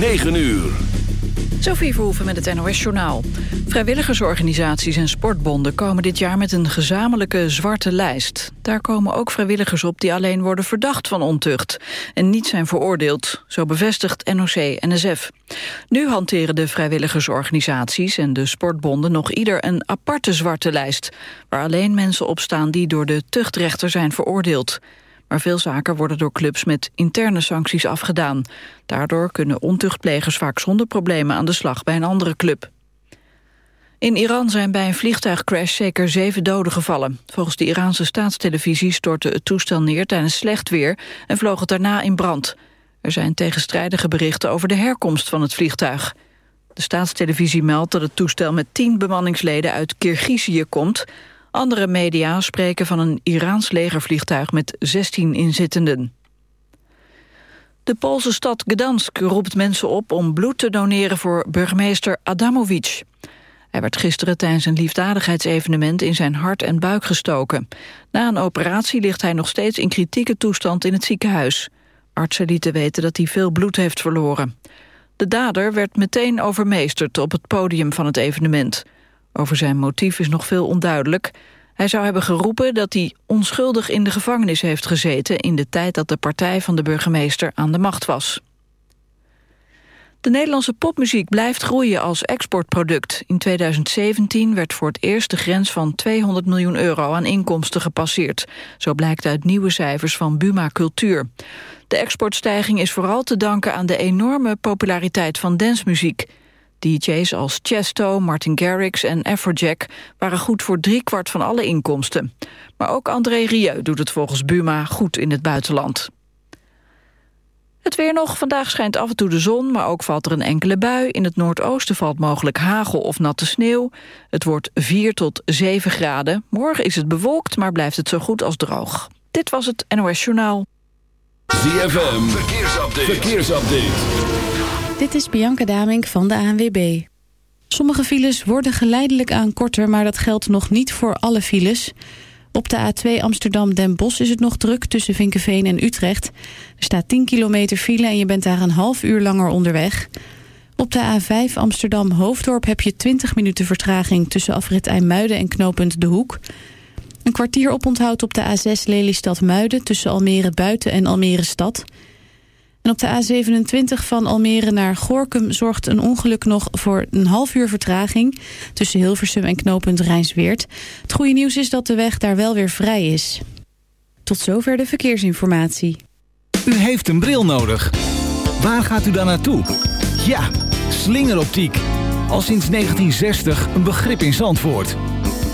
9 uur. Sophie Verhoeven met het NOS-journaal. Vrijwilligersorganisaties en sportbonden komen dit jaar met een gezamenlijke zwarte lijst. Daar komen ook vrijwilligers op die alleen worden verdacht van ontucht... en niet zijn veroordeeld, zo bevestigt NOC-NSF. Nu hanteren de vrijwilligersorganisaties en de sportbonden nog ieder een aparte zwarte lijst... waar alleen mensen op staan die door de tuchtrechter zijn veroordeeld. Maar veel zaken worden door clubs met interne sancties afgedaan. Daardoor kunnen ontuchtplegers vaak zonder problemen aan de slag bij een andere club. In Iran zijn bij een vliegtuigcrash zeker zeven doden gevallen. Volgens de Iraanse staatstelevisie stortte het toestel neer tijdens slecht weer... en vloog het daarna in brand. Er zijn tegenstrijdige berichten over de herkomst van het vliegtuig. De staatstelevisie meldt dat het toestel met tien bemanningsleden uit Kirgizië komt... Andere media spreken van een Iraans legervliegtuig met 16 inzittenden. De Poolse stad Gdansk roept mensen op om bloed te doneren voor burgemeester Adamovic. Hij werd gisteren tijdens een liefdadigheidsevenement in zijn hart en buik gestoken. Na een operatie ligt hij nog steeds in kritieke toestand in het ziekenhuis. Artsen lieten weten dat hij veel bloed heeft verloren. De dader werd meteen overmeesterd op het podium van het evenement. Over zijn motief is nog veel onduidelijk. Hij zou hebben geroepen dat hij onschuldig in de gevangenis heeft gezeten... in de tijd dat de partij van de burgemeester aan de macht was. De Nederlandse popmuziek blijft groeien als exportproduct. In 2017 werd voor het eerst de grens van 200 miljoen euro aan inkomsten gepasseerd. Zo blijkt uit nieuwe cijfers van Buma Cultuur. De exportstijging is vooral te danken aan de enorme populariteit van dancemuziek. DJ's als Chesto, Martin Garrix en Afrojack waren goed voor driekwart van alle inkomsten. Maar ook André Rieu doet het volgens Buma goed in het buitenland. Het weer nog. Vandaag schijnt af en toe de zon, maar ook valt er een enkele bui. In het noordoosten valt mogelijk hagel of natte sneeuw. Het wordt 4 tot 7 graden. Morgen is het bewolkt, maar blijft het zo goed als droog. Dit was het NOS Journaal. ZFM, verkeersupdate. Dit is Bianca Damink van de ANWB. Sommige files worden geleidelijk aan korter, maar dat geldt nog niet voor alle files. Op de A2 Amsterdam-Den Bosch is het nog druk tussen Vinkenveen en Utrecht. Er staat 10 kilometer file en je bent daar een half uur langer onderweg. Op de A5 Amsterdam-Hoofddorp heb je 20 minuten vertraging... tussen afrit IJmuiden en knooppunt De Hoek. Een kwartier oponthoud op de A6 Lelystad-Muiden... tussen Almere Buiten en Almere Stad... En op de A27 van Almere naar Gorkum zorgt een ongeluk nog voor een half uur vertraging tussen Hilversum en knooppunt Rijnsweert. Het goede nieuws is dat de weg daar wel weer vrij is. Tot zover de verkeersinformatie. U heeft een bril nodig. Waar gaat u dan naartoe? Ja, slingeroptiek. Al sinds 1960 een begrip in Zandvoort.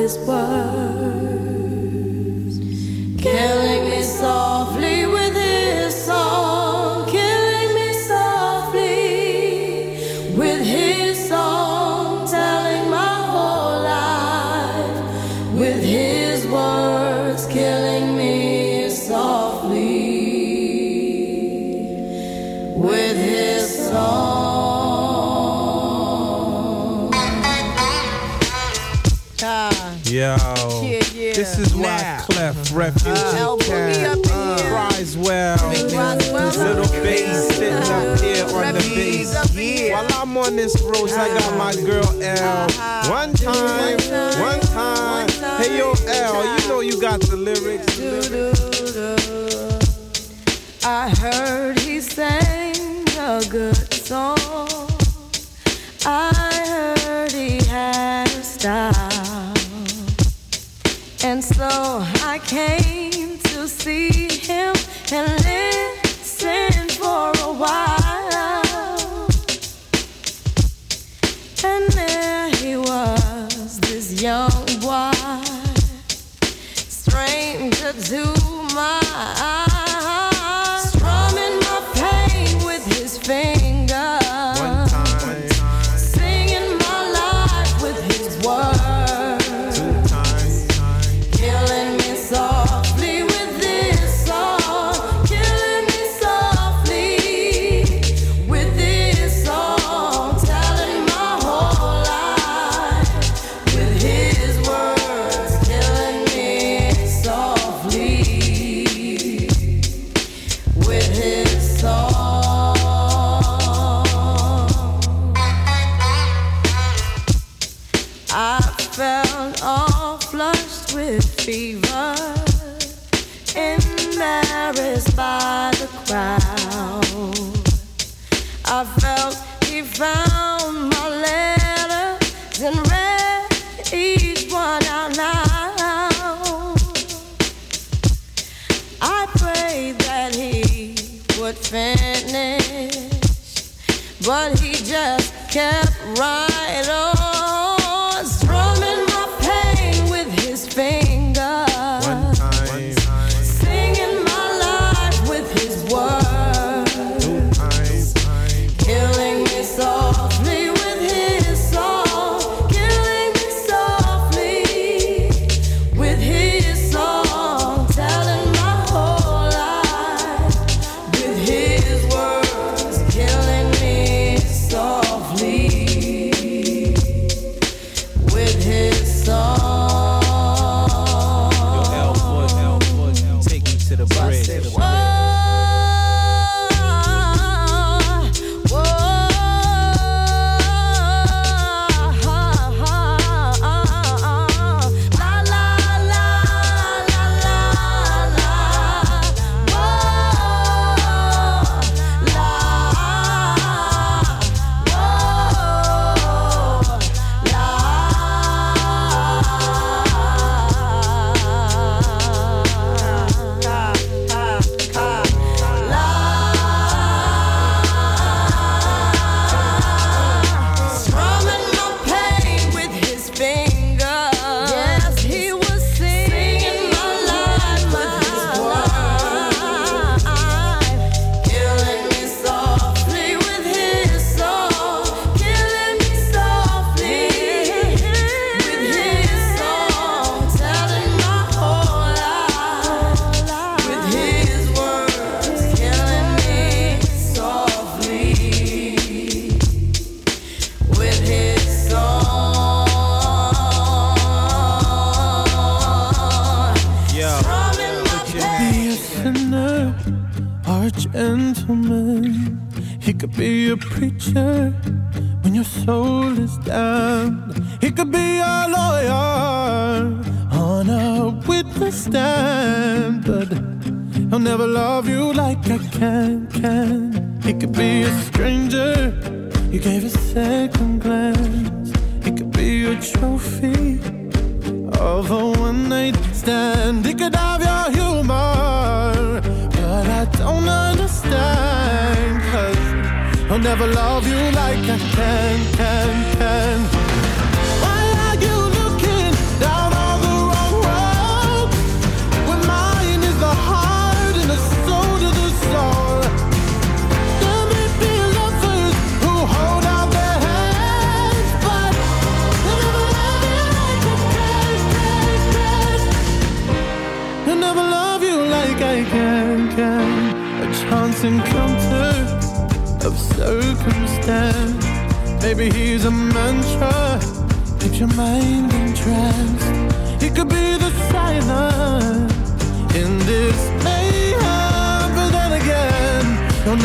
His word. refuge. Uh, uh. Little sitting up here on the. Yeah. While I'm on this road, I got my girl L. Uh-huh. One time, one time. Hey, yo, L, you know you got the lyrics. I heard he sang a good song. I heard he had a style. And so came to see.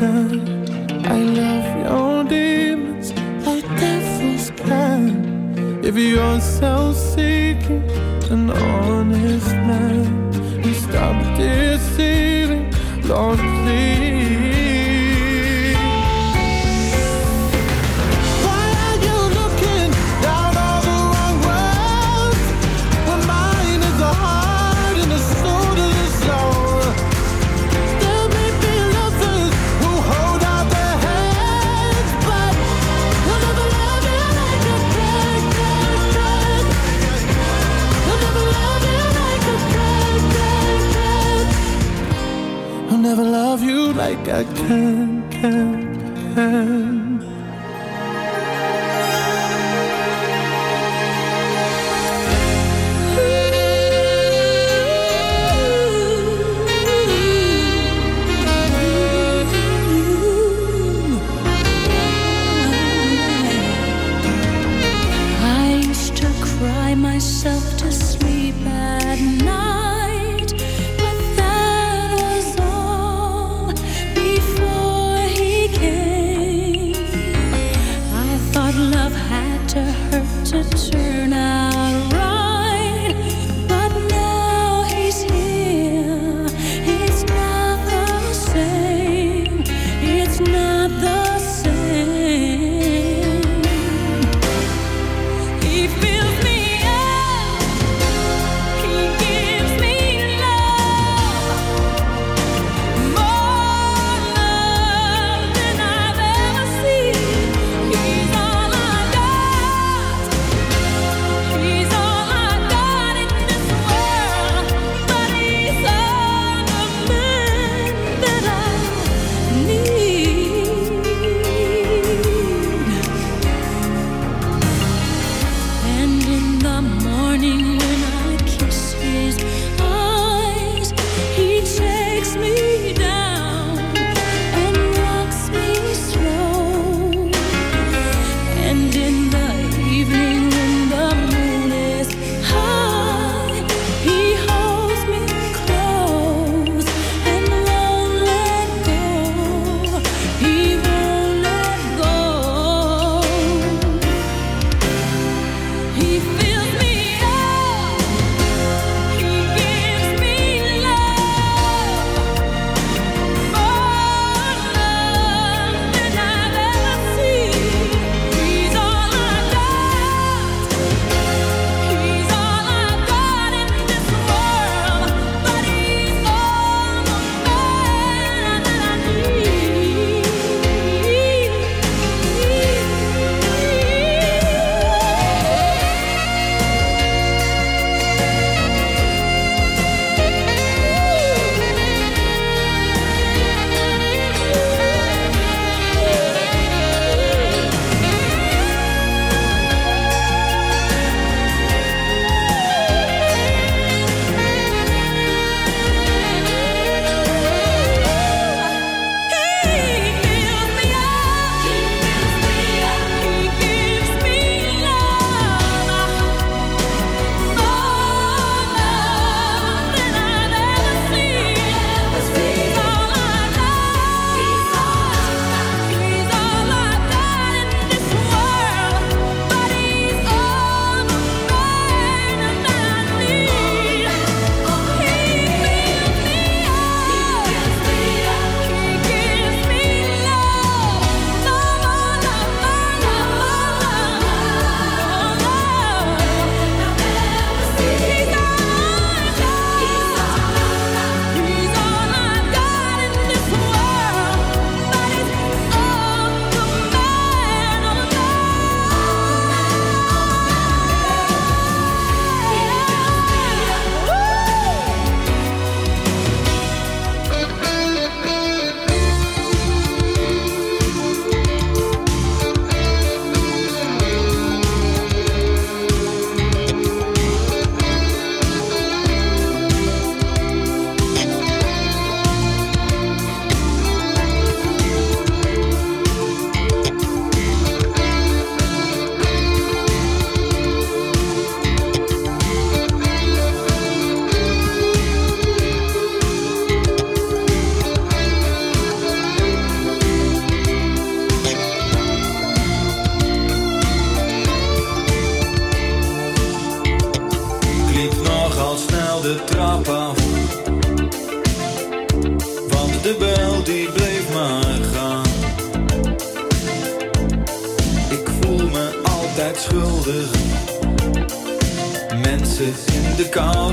I love your demons like devils can. If you're self seeking, an honest man, and stop deceiving, Lord. her in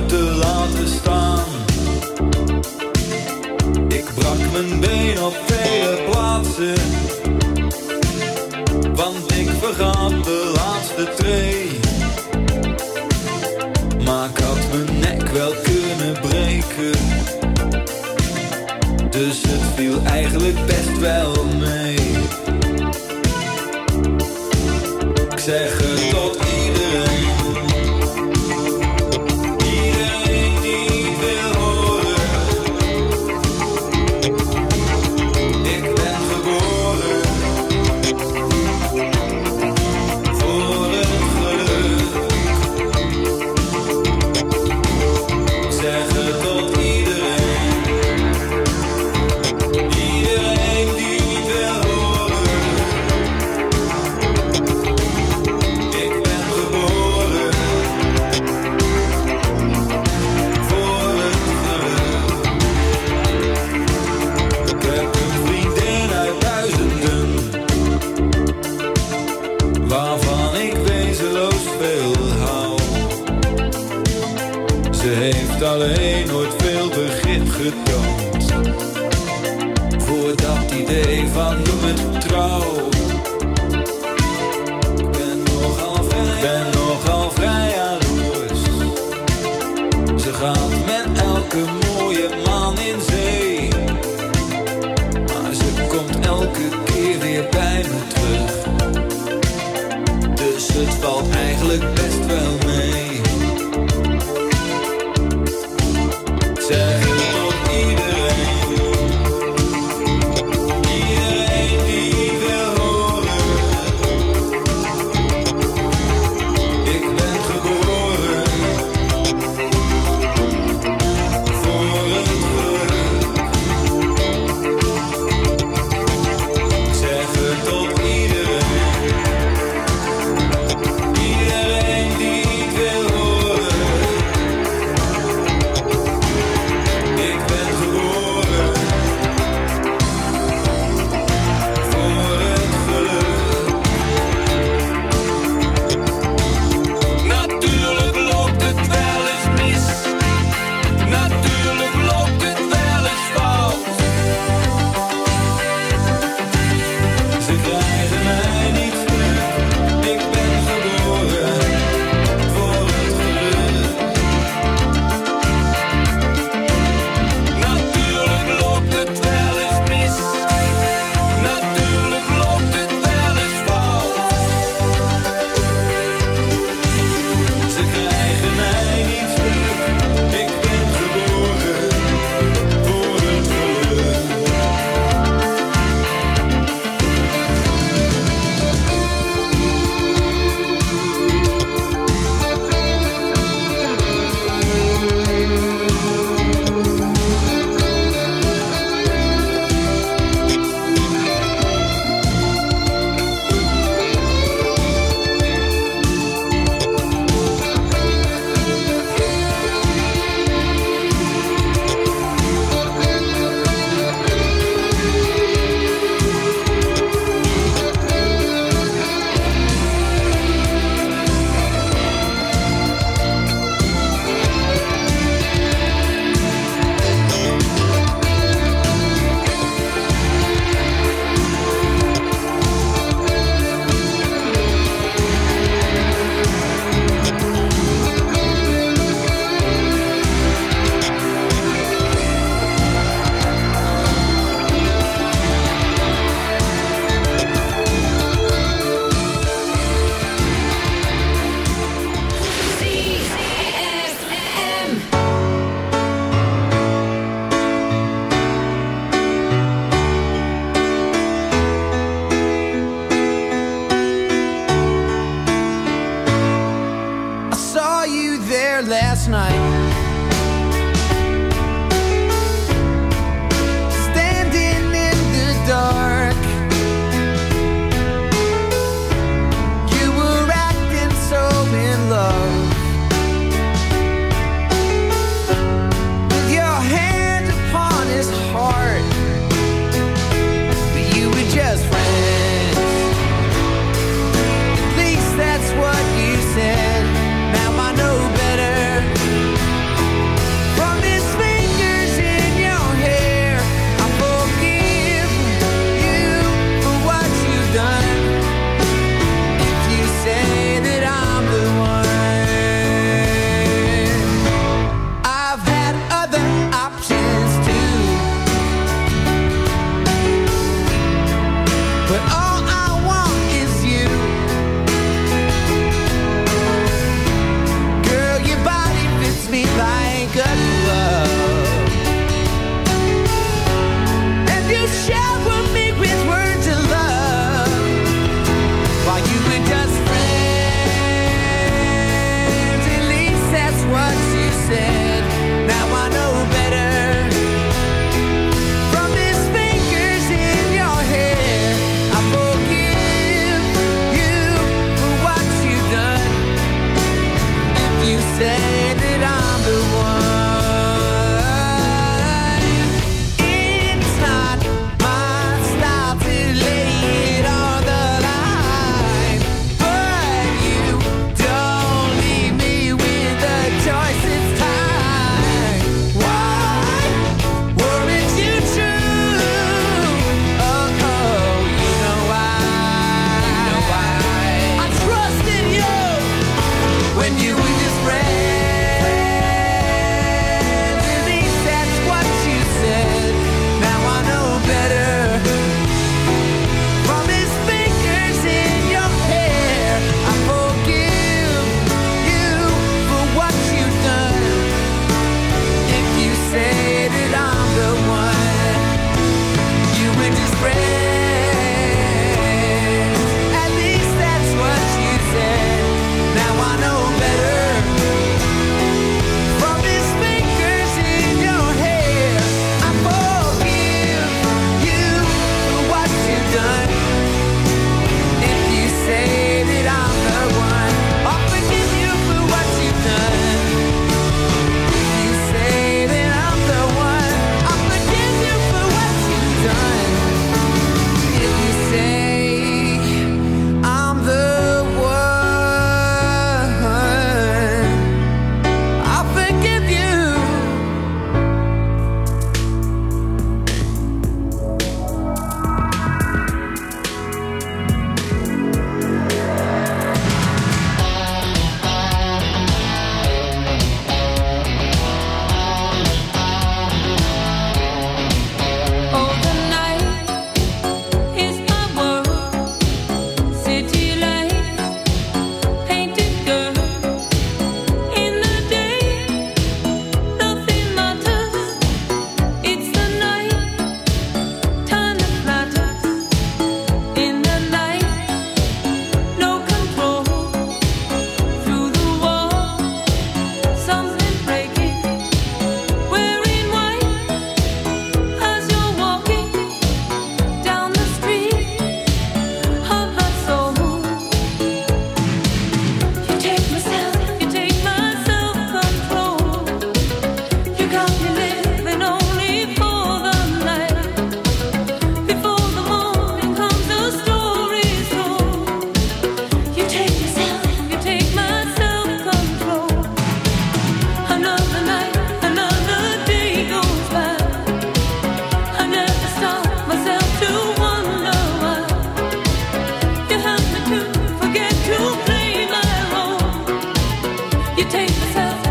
You take myself.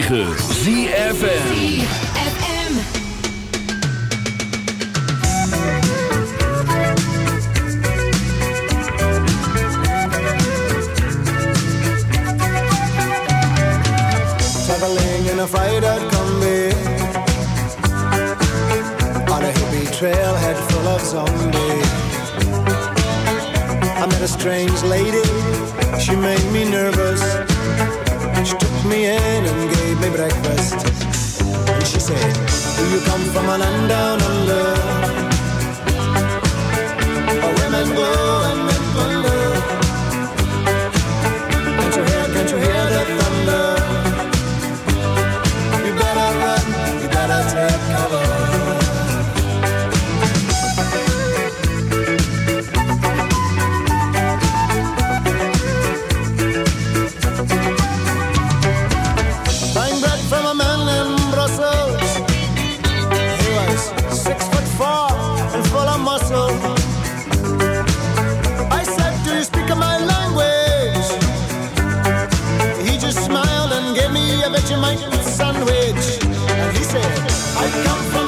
106.9 ZFM. Sandwich. And he said, I come from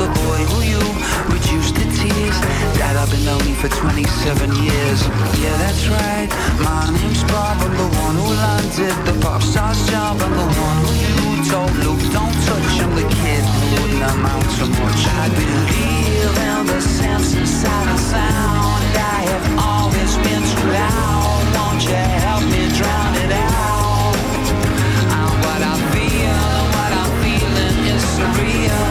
for 27 years. Yeah, that's right. My name's Bob. I'm the one who landed the pop star's job. I'm the one who you told Luke, don't touch him. The kid wouldn't amount to much. I believe in the Samson of sound. I have always been too loud. Won't you help me drown it out? I'm what I feel, and what I'm feeling is surreal.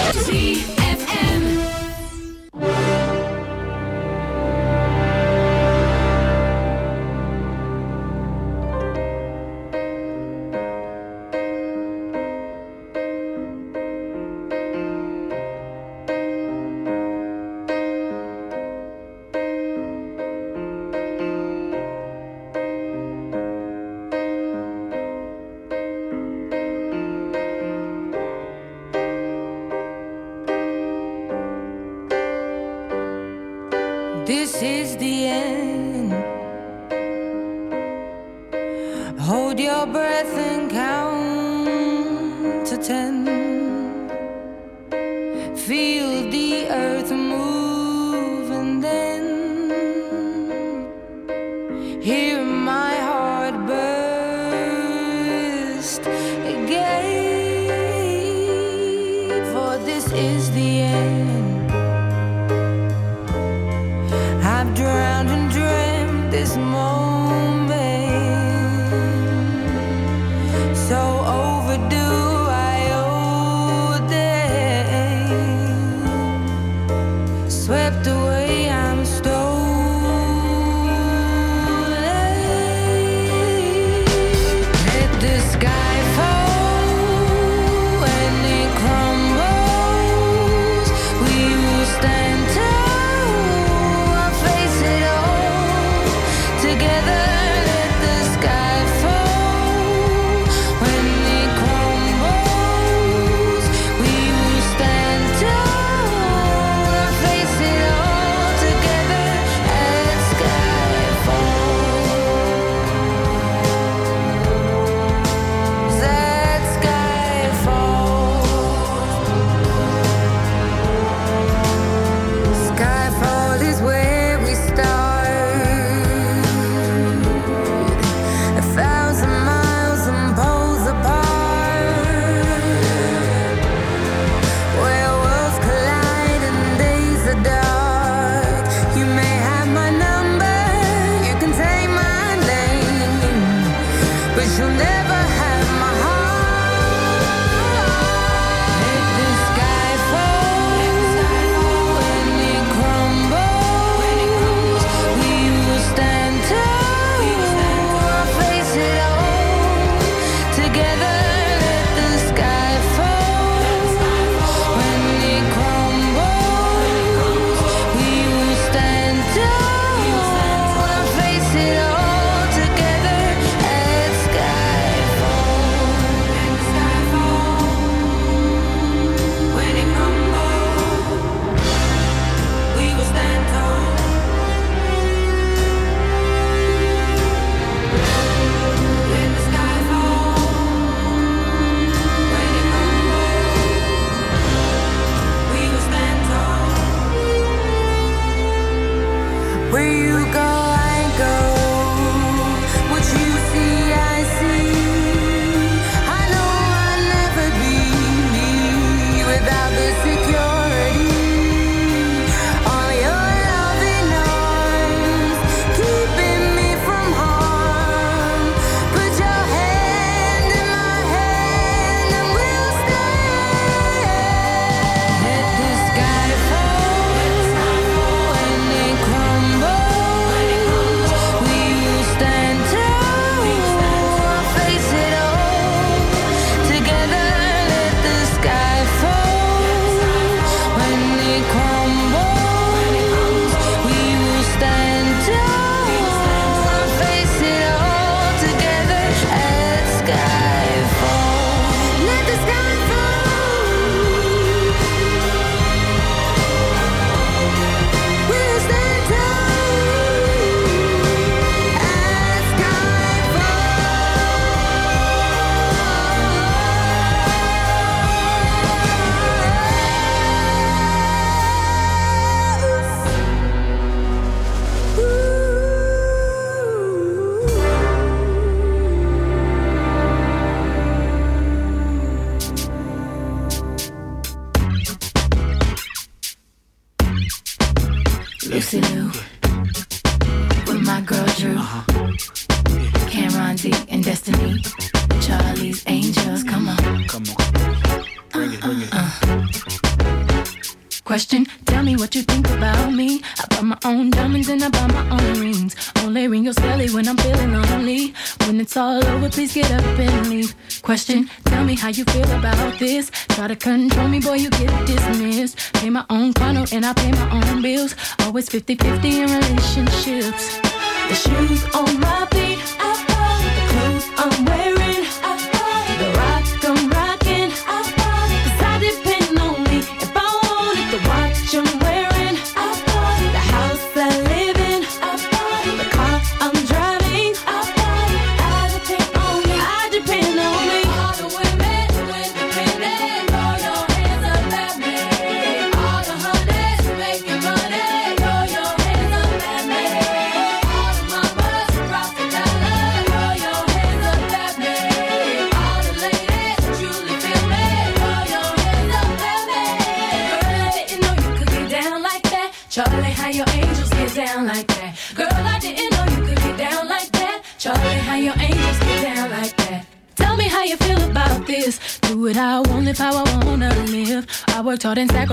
50 50